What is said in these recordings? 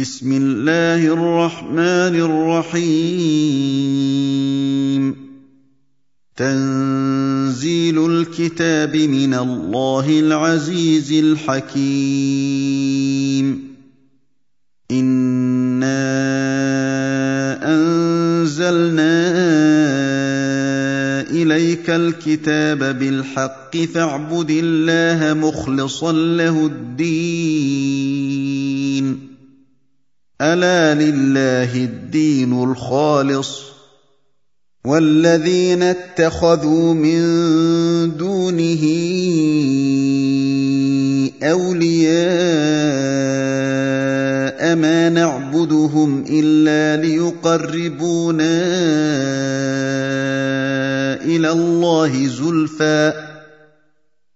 بسم الله الرحمن الرحيم. تنزيل الكتاب من الله العزيز الحكيم. إنا أنزلنا إليك الكتاب بالحق فاعبد الله مخلصا له الدين. ألا لله الدين الخالص والذين اتخذوا من دونه أولياء ما نعبدهم إلا ليقربونا إلى الله زلفى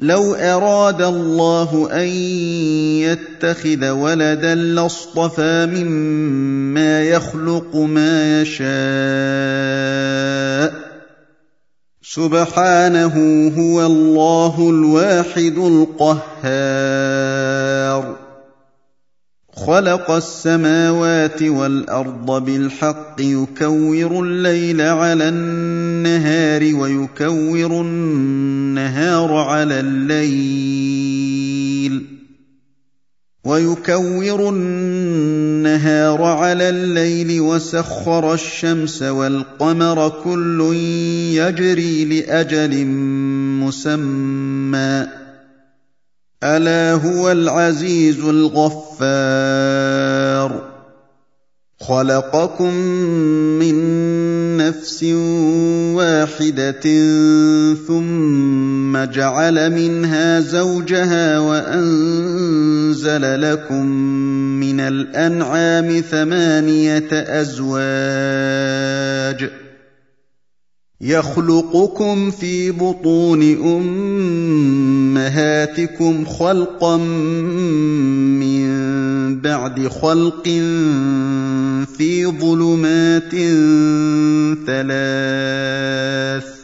لو أراد الله أن يتخذ ولدا لاصطفى مما يخلق ما يشاء. سبحانه هو الله الواحد القهار. خلق السماوات والأرض بالحق يكور الليل على النهار ويكور النهار على الليل ويكور النهار على الليل وسخر الشمس والقمر كل يجري لأجل مسمى. ألا هو العزيز الغفار. خلقكم من نفس واحدة ثم جعل منها زوجها وأنزل لكم من الأنعام ثمانية أزواج. يخلقكم في بطون أمهاتكم خلقا من بعد خلق في ظلمات ثلاث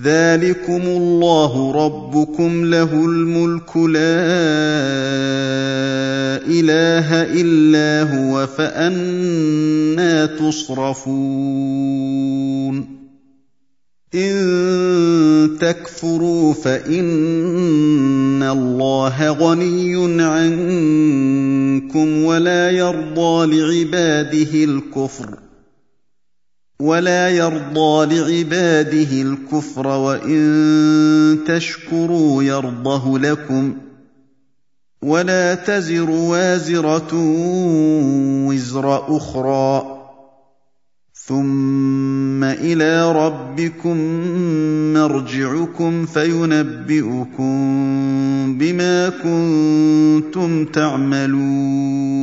ذلكم الله ربكم له الملك لا اله الا هو فانا تصرفون ان تكفروا فان الله غني عنكم ولا يرضى لعباده الكفر ولا يرضى لعباده الكفر وإن تشكروا يرضه لكم ولا تزر وازرة وزر أخرى ثم إلى ربكم مرجعكم فينبئكم بما كنتم تعملون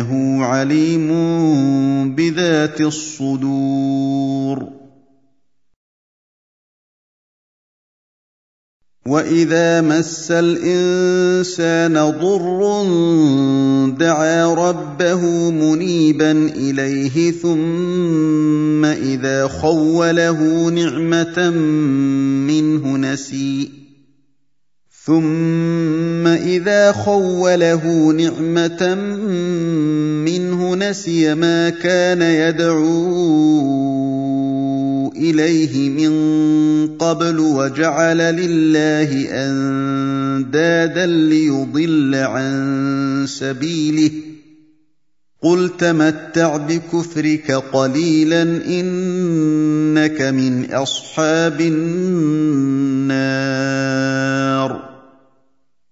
إنه عليم بذات الصدور. وإذا مس الإنسان ضر دعا ربه منيبا إليه ثم إذا خوله نعمة منه نسي. ثم اذا خوله نعمه منه نسي ما كان يدعو اليه من قبل وجعل لله اندادا ليضل عن سبيله قل تمتع بكفرك قليلا انك من اصحاب النار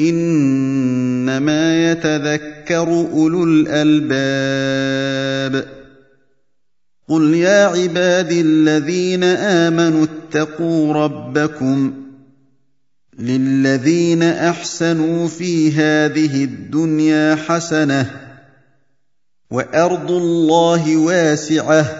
إنما يتذكر أولو الألباب. قل يا عبادي الذين آمنوا اتقوا ربكم للذين أحسنوا في هذه الدنيا حسنة وأرض الله واسعة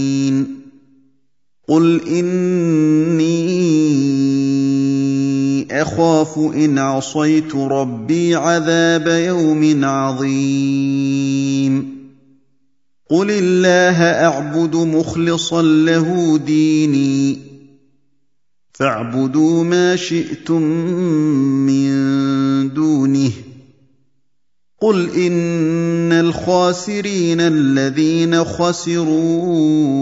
قل اني اخاف ان عصيت ربي عذاب يوم عظيم قل الله اعبد مخلصا له ديني فاعبدوا ما شئتم من دونه قل ان الخاسرين الذين خسروا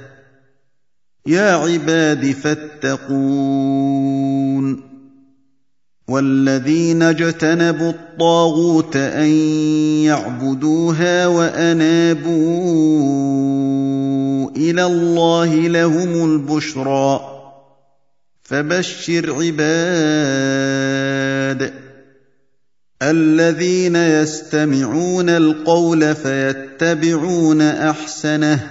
يا عباد فاتقون والذين اجتنبوا الطاغوت أن يعبدوها وأنابوا إلى الله لهم البشرى فبشر عباد الذين يستمعون القول فيتبعون أحسنه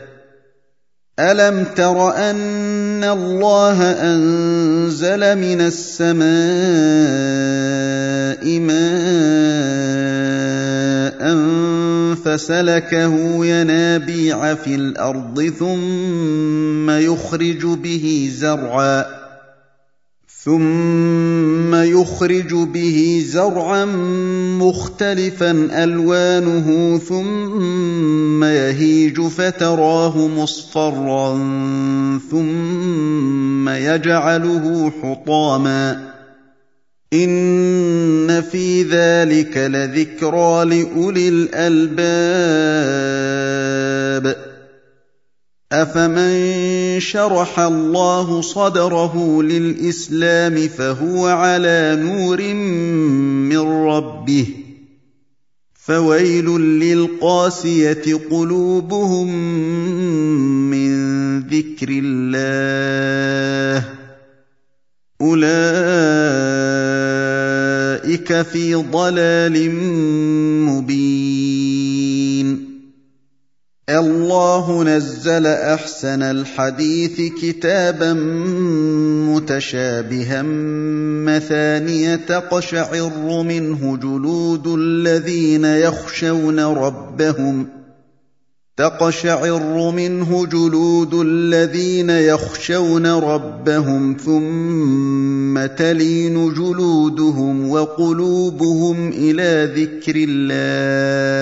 الم تر ان الله انزل من السماء ماء فسلكه ينابيع في الأرض ثم يخرج به زرعا ثم يخرج به زرعا مختلفا ألوانه ثم يهيج فتراه مصفرا ثم يجعله حطاما إن في ذلك لذكرى لأولي الألباب افمن شرح الله صدره للاسلام فهو على نور من ربه فويل للقاسيه قلوبهم من ذكر الله اولئك في ضلال مبين الله نزل أحسن الحديث كتابا متشابها مثانيه تقشعر منه جلود الذين يخشون ربهم تقشعر منه جلود الذين يخشون ربهم ثم تلين جلودهم وقلوبهم إلى ذكر الله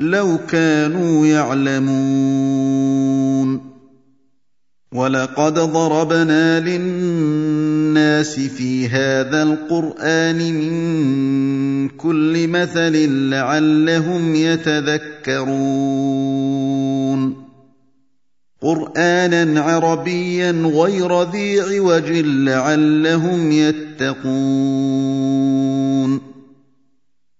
لو كانوا يعلمون ولقد ضربنا للناس في هذا القرآن من كل مثل لعلهم يتذكرون قرآنا عربيا غير ذي عوج لعلهم يتقون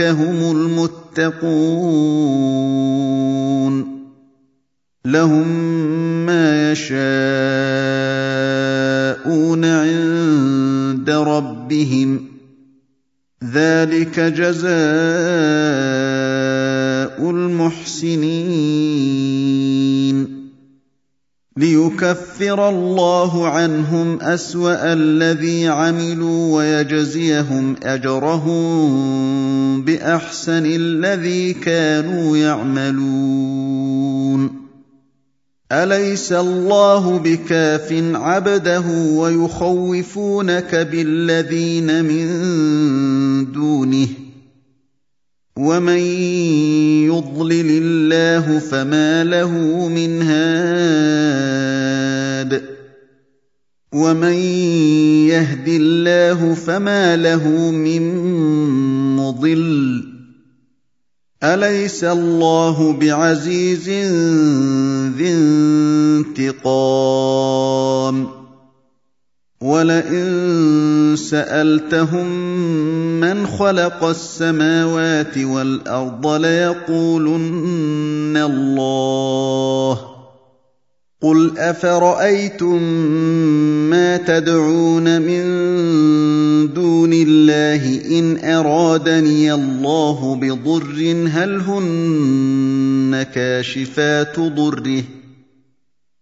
هم المتقون لهم ما يشاءون عند ربهم ذلك جزاء المحسنين ليكفر الله عنهم أسوأ الذي عملوا ويجزيهم أجرهم بأحسن الذي كانوا يعملون. أليس الله بكاف عبده ويخوفونك بالذين من دونه؟ ومن يضلل الله فما له من هاد ومن يهد الله فما له من مضل اليس الله بعزيز ذي انتقام وَلَئِن سَأَلْتَهُم مَّنْ خَلَقَ السَّمَاوَاتِ وَالْأَرْضَ لَيَقُولُنَّ اللَّهُ ۚ قُلْ أَفَرَأَيْتُم مَّا تَدْعُونَ مِن دُونِ اللَّهِ إِنْ أَرَادَنِيَ اللَّهُ بِضُرٍّ هَلْ هُنَّ كَاشِفَاتُ ضُرِّهِ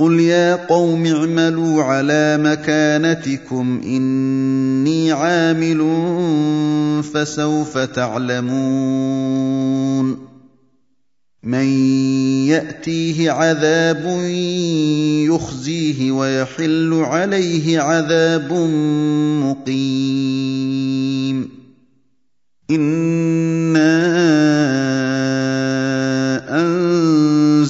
قل يا قوم اعملوا على مكانتكم اني عامل فسوف تعلمون مَن يَأْتِيهِ عَذَابٌ يُخْزِيهِ وَيَحِلُّ عَلَيْهِ عَذَابٌ مُّقِيمٌ إِنَّا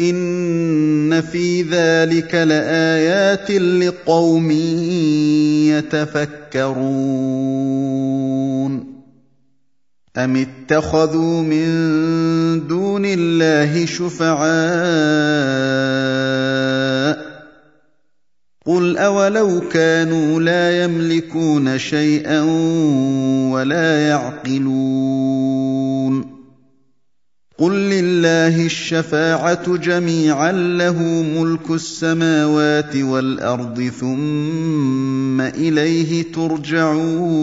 إِنَّ فِي ذَٰلِكَ لَآيَاتٍ لِّقَوْمٍ يَتَفَكَّرُونَ أَمِ اتَّخَذُوا مِن دُونِ اللَّهِ شُفَعَاءَ ۚ قُلْ أَوَلَوْ كَانُوا لَا يَمْلِكُونَ شَيْئًا وَلَا يَعْقِلُونَ قُل لِّلَّهِ الشَّفَاعَةُ جَمِيعًا ۖ لَّهُ مُلْكُ السَّمَاوَاتِ وَالْأَرْضِ ۖ ثُمَّ إِلَيْهِ تُرْجَعُونَ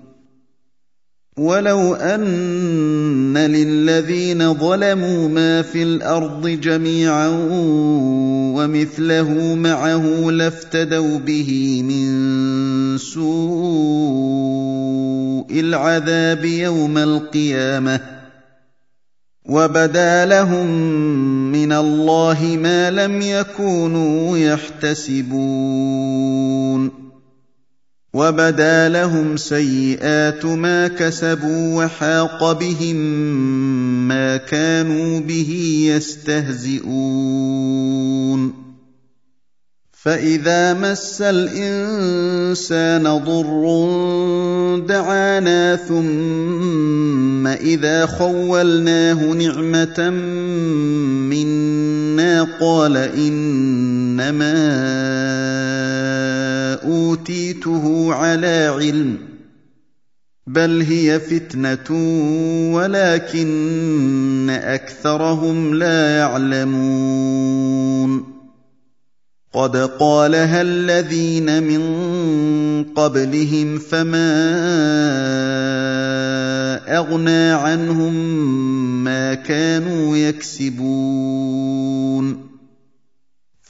وَلَوْ أَنَّ لِلَّذِينَ ظَلَمُوا مَا فِي الْأَرْضِ جَمِيعًا وَمِثْلَهُ مَعَهُ لَافْتَدَوْا بِهِ مِن سُوءِ الْعَذَابِ يَوْمَ الْقِيَامَةِ ۚ وَبَدَا لَهُم مِّنَ اللَّهِ مَا لَمْ يَكُونُوا يَحْتَسِبُونَ وَبَدَا لَهُمْ سَيِّئَاتُ مَا كَسَبُوا وَحَاقَ بِهِم مَّا كَانُوا بِهِ يَسْتَهْزِئُونَ فَإِذَا مَسَّ الْإِنسَانَ ضُرٌّ دَعَانَا ثُمَّ إِذَا خَوَّلْنَاهُ نِعْمَةً مِّنَّا قَالَ إِنَّمَا أُوتِيتُهُ عَلَىٰ عِلْمٍ ۚ بَلْ هِيَ فِتْنَةٌ وَلَٰكِنَّ أَكْثَرَهُمْ لَا يَعْلَمُونَ. قَدْ قَالَهَا الَّذِينَ مِن قَبْلِهِمْ فَمَا أَغْنَىٰ عَنْهُم مَّا كَانُوا يَكْسِبُونَ.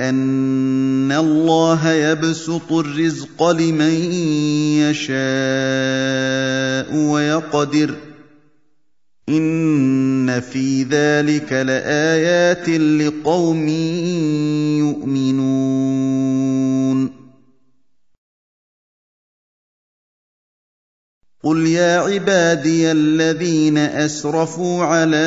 أَنَّ اللَّهَ يَبْسُطُ الرِّزْقَ لِمَن يَشَاءُ وَيَقْدِرُ ۚ إِنَّ فِي ذَٰلِكَ لَآيَاتٍ لِّقَوْمٍ يُؤْمِنُونَ. قل يا عبادي الذين أسرفوا على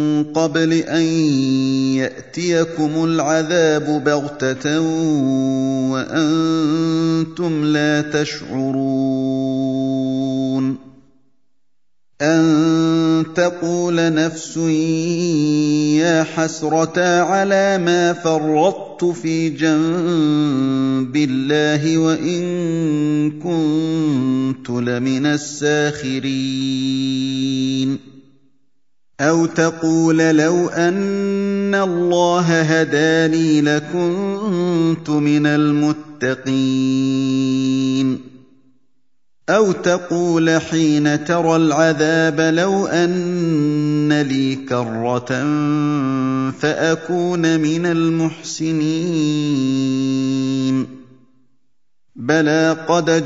قبل أن يأتيكم العذاب بغتة وأنتم لا تشعرون أن تقول نفس يا حسرتا على ما فرطت في جنب الله وإن كنت لمن الساخرين أو تقول لو ان الله هداني لكنت من المتقين أَوْ تَقُولَ حِينَ تَرَى الْعَذَابَ لَوْ أَنَّ لِي كَرَّةً فَأَكُونَ مِنَ الْمُحْسِنِينَ بَلَىٰ قَدْ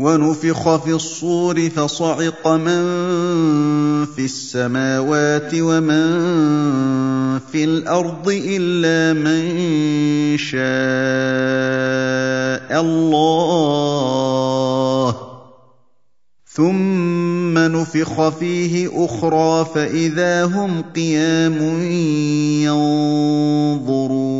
وَنُفِخَ فِي الصُّورِ فَصَعِقَ مَن فِي السَّمَاوَاتِ وَمَن فِي الْأَرْضِ إِلَّا مَن شَاءَ اللَّهُ ۖ. ثُمَّ نُفِخَ فِيهِ أُخْرَىٰ فَإِذَا هُمْ قِيَامٌ يَنظُرُونَ.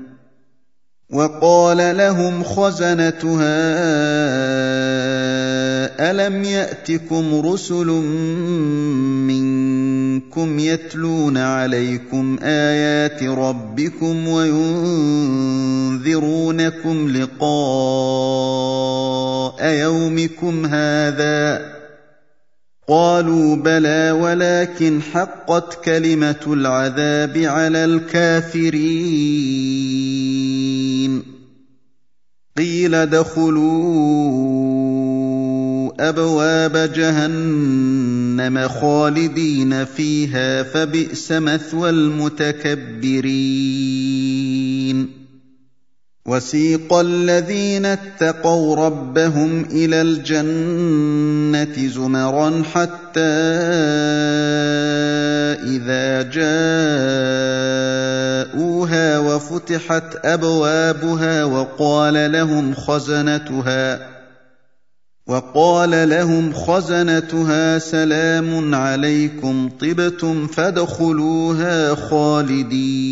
وقال لهم خزنتها ألم يأتكم رسل منكم يتلون عليكم آيات ربكم وينذرونكم لقاء يومكم هذا قالوا بلى ولكن حقت كلمة العذاب على الكافرين قيل ادخلوا أبواب جهنم خالدين فيها فبئس مثوى المتكبرين. وسيق الذين اتقوا ربهم إلى الجنة زمرا حتى إذا جاءوها وفتحت أبوابها وقال لهم خزنتها وقال لهم خزنتها سلام عليكم طبتم فادخلوها خالدين.